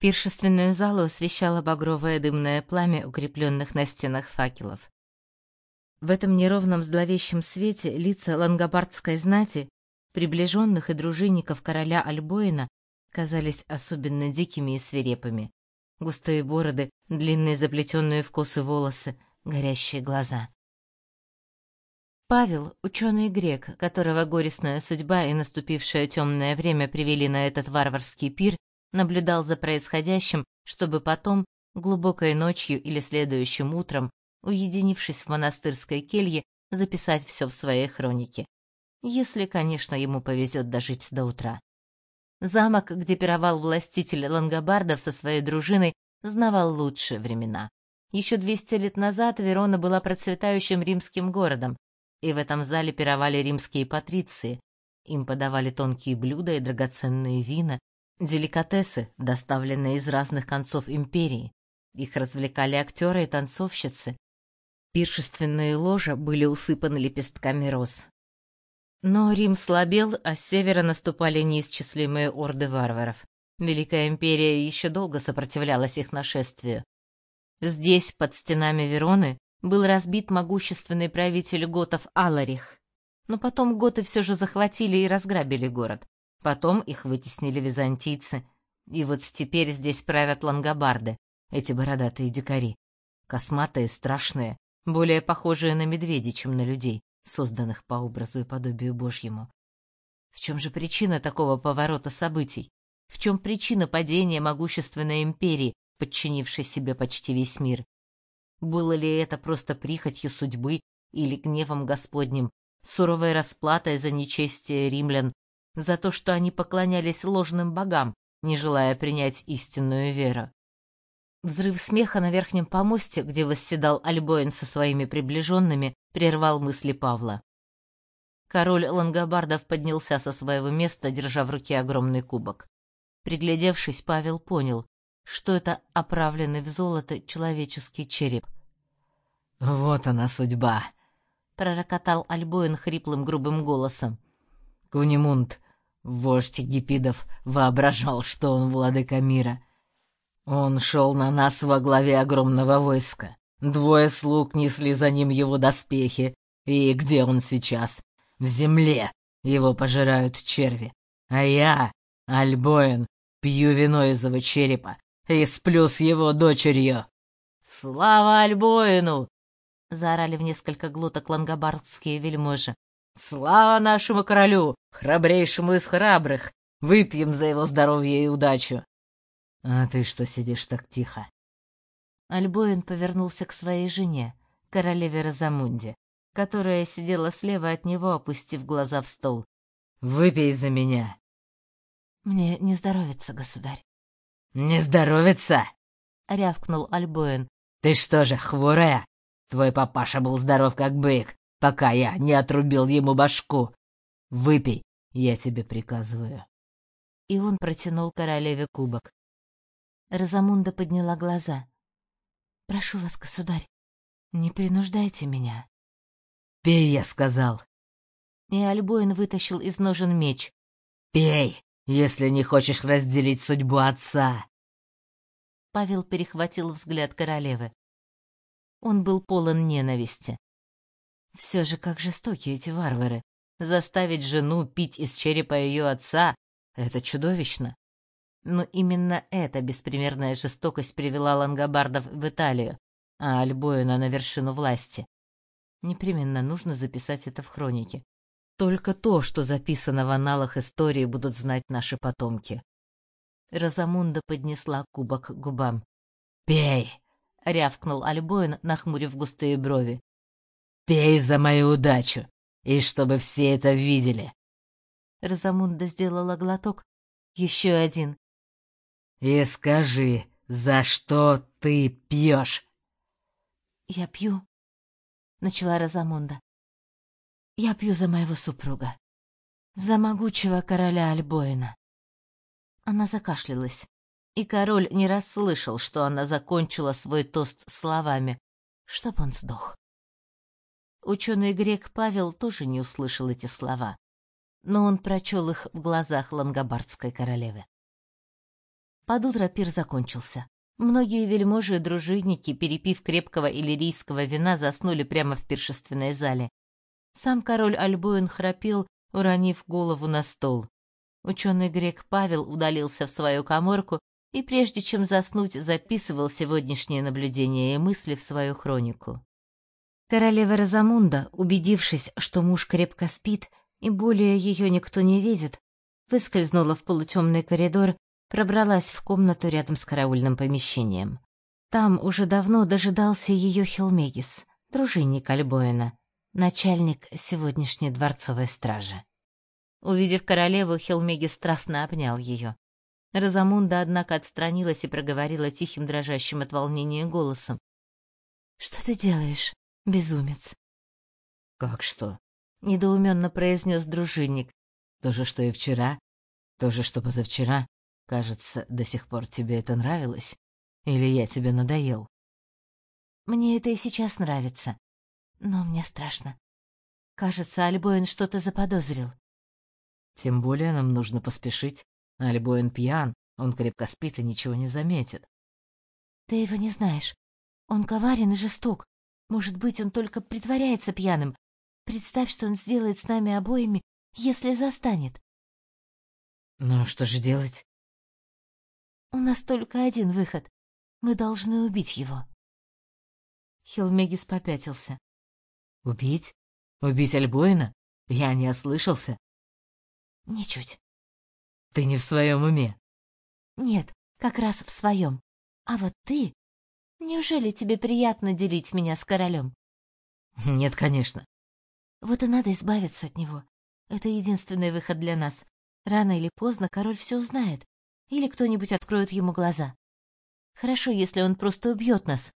Пиршественную залу освещало багровое дымное пламя укрепленных на стенах факелов. В этом неровном зловещем свете лица лангобардской знати, приближенных и дружинников короля Альбоина, казались особенно дикими и свирепыми. Густые бороды, длинные заплетенные в косы волосы, горящие глаза. Павел, ученый грек, которого горестная судьба и наступившее темное время привели на этот варварский пир, наблюдал за происходящим, чтобы потом, глубокой ночью или следующим утром, уединившись в монастырской келье, записать все в своей хронике. Если, конечно, ему повезет дожить до утра. Замок, где пировал властитель лангобардов со своей дружиной, знавал лучшие времена. Еще 200 лет назад Верона была процветающим римским городом, и в этом зале пировали римские патриции. Им подавали тонкие блюда и драгоценные вина, деликатесы, доставленные из разных концов империи. Их развлекали актеры и танцовщицы. Пиршественные ложа были усыпаны лепестками роз. Но Рим слабел, а с севера наступали неисчислимые орды варваров. Великая империя еще долго сопротивлялась их нашествию. Здесь, под стенами Вероны, был разбит могущественный правитель готов Аларих. Но потом готы все же захватили и разграбили город. Потом их вытеснили византийцы. И вот теперь здесь правят лангобарды, эти бородатые дикари. Косматые, страшные, более похожие на медведей, чем на людей, созданных по образу и подобию Божьему. В чем же причина такого поворота событий? В чем причина падения могущественной империи, подчинившей себе почти весь мир? Было ли это просто прихотью судьбы или гневом Господним, суровой расплатой за нечестие римлян, за то, что они поклонялись ложным богам, не желая принять истинную веру. Взрыв смеха на верхнем помосте, где восседал Альбоин со своими приближенными, прервал мысли Павла. Король лангобардов поднялся со своего места, держа в руке огромный кубок. Приглядевшись, Павел понял, что это оправленный в золото человеческий череп. «Вот она судьба!» — пророкотал Альбоин хриплым грубым голосом. Кунимунд, вождь Гипидов, воображал, что он владыка мира. Он шел на нас во главе огромного войска. Двое слуг несли за ним его доспехи. И где он сейчас? В земле. Его пожирают черви. А я, Альбоин, пью вино из его черепа и сплю с его дочерью. «Слава Альбоину!» — заорали в несколько глоток лангобардские вельможи. Слава нашему королю, храбрейшему из храбрых! Выпьем за его здоровье и удачу!» «А ты что сидишь так тихо?» Альбоин повернулся к своей жене, королеве Розамунде, которая сидела слева от него, опустив глаза в стол. «Выпей за меня!» «Мне не здоровится, государь». «Не здоровится?» — рявкнул Альбоин. «Ты что же, хворая? Твой папаша был здоров как бык, пока я не отрубил ему башку. Выпей, я тебе приказываю. И он протянул королеве кубок. Розамунда подняла глаза. Прошу вас, государь, не принуждайте меня. Пей, я сказал. И Альбоин вытащил из ножен меч. Пей, если не хочешь разделить судьбу отца. Павел перехватил взгляд королевы. Он был полон ненависти. Все же как жестоки эти варвары. Заставить жену пить из черепа ее отца — это чудовищно. Но именно эта беспримерная жестокость привела лангобардов в Италию, а Альбоина на вершину власти. Непременно нужно записать это в хронике. Только то, что записано в аналах истории, будут знать наши потомки. Розамунда поднесла кубок к губам. «Пей!» — рявкнул Альбоин, нахмурив густые брови. Пей за мою удачу, и чтобы все это видели. Розамунда сделала глоток. Еще один. И скажи, за что ты пьешь? Я пью, начала Розамунда. Я пью за моего супруга, за могучего короля Альбоина. Она закашлялась, и король не расслышал, что она закончила свой тост словами, чтоб он сдох. Ученый грек Павел тоже не услышал эти слова, но он прочел их в глазах лангобардской королевы. Под утро пир закончился. Многие вельможи и дружинники, перепив крепкого иллирийского вина, заснули прямо в пиршественной зале. Сам король Альбуин храпел, уронив голову на стол. Ученый грек Павел удалился в свою коморку и, прежде чем заснуть, записывал сегодняшние наблюдения и мысли в свою хронику. Королева Розамунда, убедившись, что муж крепко спит и более ее никто не видит, выскользнула в полутемный коридор, пробралась в комнату рядом с караульным помещением. Там уже давно дожидался ее Хелмегис, дружинник Альбоина, начальник сегодняшней дворцовой стражи. Увидев королеву, Хелмегис страстно обнял ее. Розамунда, однако, отстранилась и проговорила тихим, дрожащим от волнения голосом. — Что ты делаешь, безумец? — Как что? — недоуменно произнес дружинник. — То же, что и вчера, то же, что позавчера. Кажется, до сих пор тебе это нравилось? Или я тебе надоел? — Мне это и сейчас нравится, но мне страшно. Кажется, Альбоин что-то заподозрил. — Тем более нам нужно поспешить. Альбоин пьян, он крепко спит и ничего не заметит. — Ты его не знаешь. Он коварен и жесток. Может быть, он только притворяется пьяным. Представь, что он сделает с нами обоими, если застанет. — Ну, что же делать? — У нас только один выход. Мы должны убить его. Хилмегис попятился. — Убить? Убить Альбоина? Я не ослышался. — Ничуть. Ты не в своем уме. Нет, как раз в своем. А вот ты... Неужели тебе приятно делить меня с королем? Нет, конечно. Вот и надо избавиться от него. Это единственный выход для нас. Рано или поздно король все узнает. Или кто-нибудь откроет ему глаза. Хорошо, если он просто убьет нас.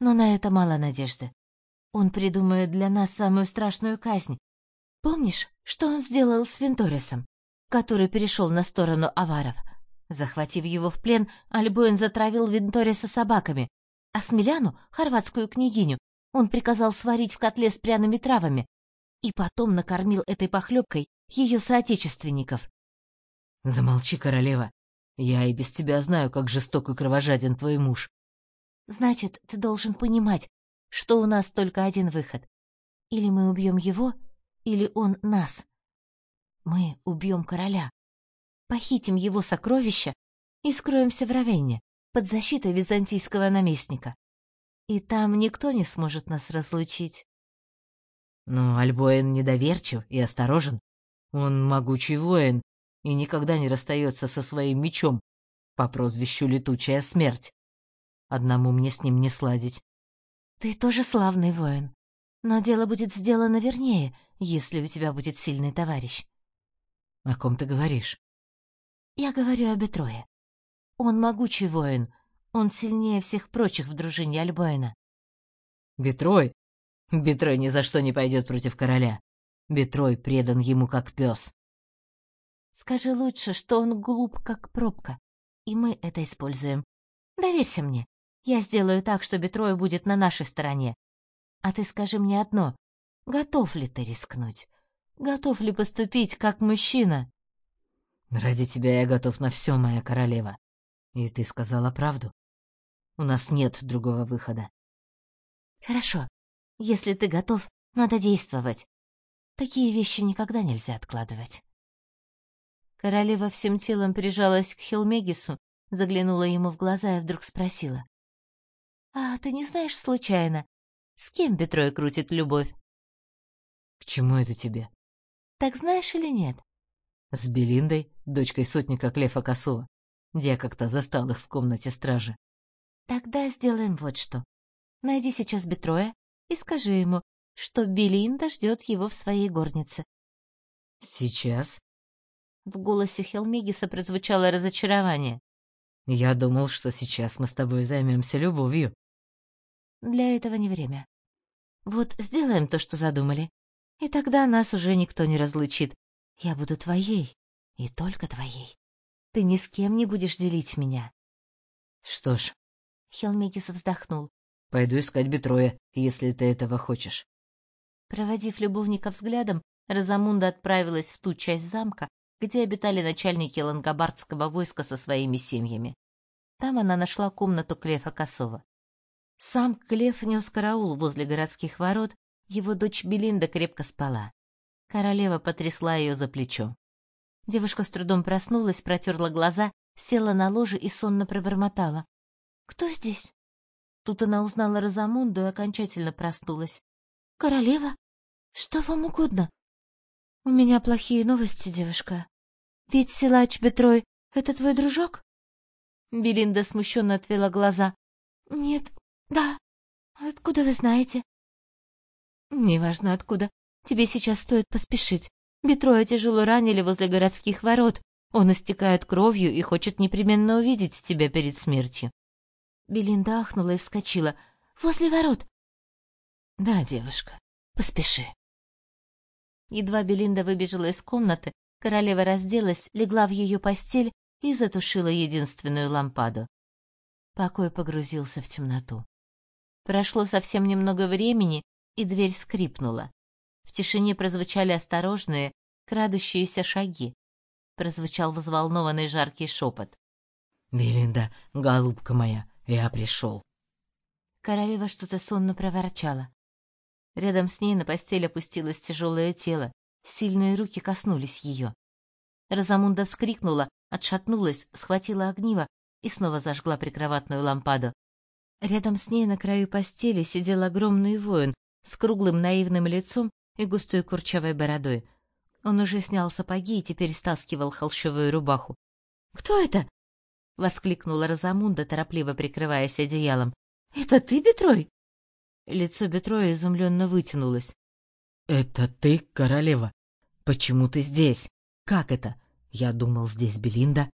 Но на это мало надежды. Он придумает для нас самую страшную казнь. Помнишь, что он сделал с Винторисом? который перешел на сторону аваров. Захватив его в плен, Альбоин затравил Винториса собаками, а Смеляну, хорватскую княгиню, он приказал сварить в котле с пряными травами и потом накормил этой похлебкой ее соотечественников. — Замолчи, королева. Я и без тебя знаю, как жесток и кровожаден твой муж. — Значит, ты должен понимать, что у нас только один выход. Или мы убьем его, или он нас. Мы убьем короля, похитим его сокровища и скроемся в Равенне под защитой византийского наместника. И там никто не сможет нас разлучить. Но Альбоин недоверчив и осторожен. Он могучий воин и никогда не расстается со своим мечом по прозвищу Летучая Смерть. Одному мне с ним не сладить. Ты тоже славный воин, но дело будет сделано вернее, если у тебя будет сильный товарищ. О ком ты говоришь? Я говорю о Бетрое. Он могучий воин. Он сильнее всех прочих в дружине Альбоина. Бетрой? Бетрой ни за что не пойдет против короля. Бетрой предан ему как пес. Скажи лучше, что он глуп, как пробка, и мы это используем. Доверься мне. Я сделаю так, что Бетрой будет на нашей стороне. А ты скажи мне одно. Готов ли ты рискнуть? Готов ли поступить как мужчина? Ради тебя я готов на все, моя королева. И ты сказала правду. У нас нет другого выхода. Хорошо. Если ты готов, надо действовать. Такие вещи никогда нельзя откладывать. Королева всем телом прижалась к Хилмегису, заглянула ему в глаза и вдруг спросила. — А ты не знаешь случайно, с кем Петрой крутит любовь? — К чему это тебе? Так знаешь или нет? С Белиндой, дочкой сотника Клефа Косова. Я как-то застал их в комнате стражи. Тогда сделаем вот что. Найди сейчас Бетроя и скажи ему, что Белинда ждет его в своей горнице. Сейчас? В голосе Хелмигиса прозвучало разочарование. Я думал, что сейчас мы с тобой займемся любовью. Для этого не время. Вот сделаем то, что задумали. И тогда нас уже никто не разлучит. Я буду твоей, и только твоей. Ты ни с кем не будешь делить меня. Что ж, Хелмегис вздохнул. Пойду искать Бетроя, если ты этого хочешь. Проводив любовника взглядом, Розамунда отправилась в ту часть замка, где обитали начальники лангобардского войска со своими семьями. Там она нашла комнату Клефа Косова. Сам Клеф нес караул возле городских ворот, его дочь Белинда крепко спала. Королева потрясла ее за плечо. Девушка с трудом проснулась, протерла глаза, села на ложе и сонно пробормотала. «Кто здесь?» Тут она узнала Розамунду и окончательно проснулась. «Королева? Что вам угодно?» «У меня плохие новости, девушка. Ведь силач Бетрой — это твой дружок?» Белинда смущенно отвела глаза. «Нет, да. Откуда вы знаете?» «Неважно откуда. Тебе сейчас стоит поспешить. Бетроя тяжело ранили возле городских ворот. Он истекает кровью и хочет непременно увидеть тебя перед смертью. Белинда ахнула и вскочила. «Возле ворот!» «Да, девушка, поспеши». Едва Белинда выбежала из комнаты, королева разделась, легла в ее постель и затушила единственную лампаду. Покой погрузился в темноту. Прошло совсем немного времени, и дверь скрипнула. В тишине прозвучали осторожные, крадущиеся шаги. Прозвучал взволнованный жаркий шепот. «Белинда, голубка моя, я пришел. Королева что-то сонно проворчала. Рядом с ней на постель опустилось тяжелое тело, сильные руки коснулись ее. Розамунда вскрикнула, отшатнулась, схватила огниво и снова зажгла прикроватную лампаду. Рядом с ней на краю постели сидел огромный воин с круглым наивным лицом и густой курчавой бородой. Он уже снял сапоги и теперь стаскивал холщовую рубаху. «Кто это?» — воскликнула Розамунда, торопливо прикрываясь одеялом. «Это ты, Бетрой?» Лицо Бетроя изумленно вытянулось. «Это ты, королева? Почему ты здесь? Как это? Я думал, здесь Белинда».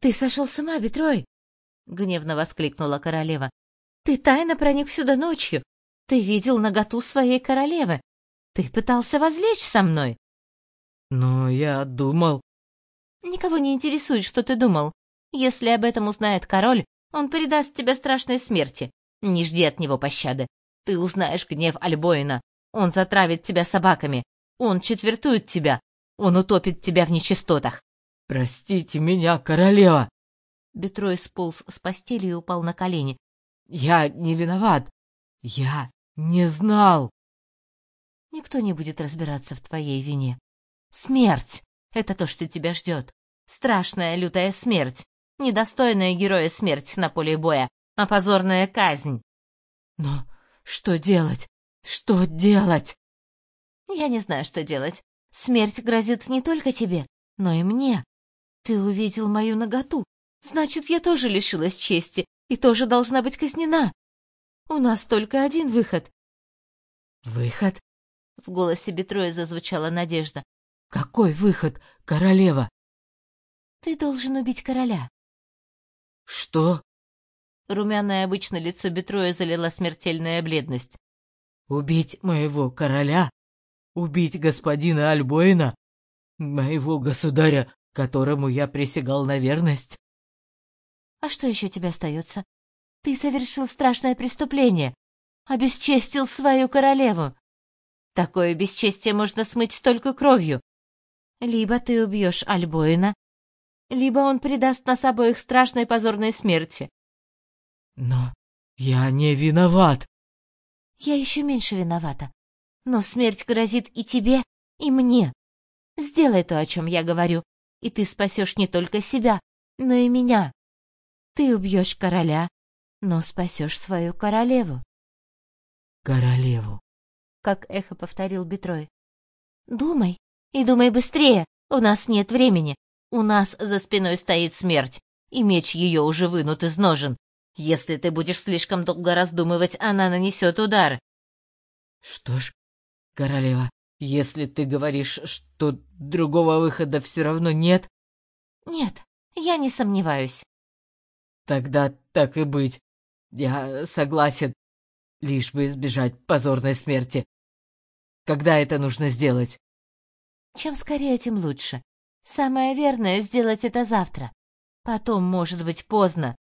«Ты сошел с ума, Бетрой!» — гневно воскликнула королева. «Ты тайно проник сюда ночью. Ты видел наготу своей королевы. Ты пытался возлечь со мной». «Но я думал...» «Никого не интересует, что ты думал. Если об этом узнает король, он предаст тебя страшной смерти. Не жди от него пощады. Ты узнаешь гнев Альбоина. Он затравит тебя собаками. Он четвертует тебя. Он утопит тебя в нечистотах. Простите меня, королева. Бетрой сполз с постели и упал на колени. Я не виноват. Я не знал. Никто не будет разбираться в твоей вине. Смерть — это то, что тебя ждет. Страшная лютая смерть недостойная героя смерть на поле боя, а позорная казнь. Но что делать? Что делать? Я не знаю, что делать. Смерть грозит не только тебе, но и мне. Ты увидел мою наготу. Значит, я тоже лишилась чести и тоже должна быть казнена. У нас только один выход. Выход? В голосе Бетроя зазвучала надежда. Какой выход, королева? Ты должен убить короля. «Что?» Румяное обычно лицо Бетроя залила смертельная бледность. «Убить моего короля? Убить господина Альбоина? Моего государя, которому я присягал на верность?» «А что еще тебе остается? Ты совершил страшное преступление, обесчестил свою королеву. Такое бесчестие можно смыть только кровью. Либо ты убьешь Альбоина, либо он предаст нас обоих страшной позорной смерти. Но я не виноват. Я еще меньше виновата. Но смерть грозит и тебе, и мне. Сделай то, о чем я говорю, и ты спасешь не только себя, но и меня. Ты убьешь короля, но спасешь свою королеву. Королеву, как эхо повторил Бетрой. Думай, и думай быстрее, у нас нет времени. У нас за спиной стоит смерть, и меч ее уже вынут из ножен. Если ты будешь слишком долго раздумывать, она нанесет удар. Что ж, королева, если ты говоришь, что другого выхода все равно нет... Нет, я не сомневаюсь. Тогда так и быть. Я согласен, лишь бы избежать позорной смерти. Когда это нужно сделать? Чем скорее, тем лучше. Самое верное — сделать это завтра. Потом, может быть, поздно.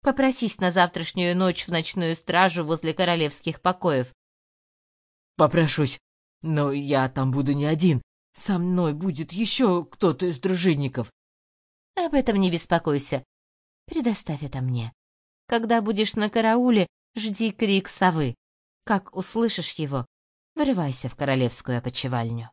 Попросись на завтрашнюю ночь в ночную стражу возле королевских покоев. Попрошусь, но я там буду не один. со мной будет еще кто-то из дружинников. Об этом не беспокойся. Предоставь это мне. Когда будешь на карауле, жди крик совы. Как услышишь его, вырывайся в королевскую опочивальню.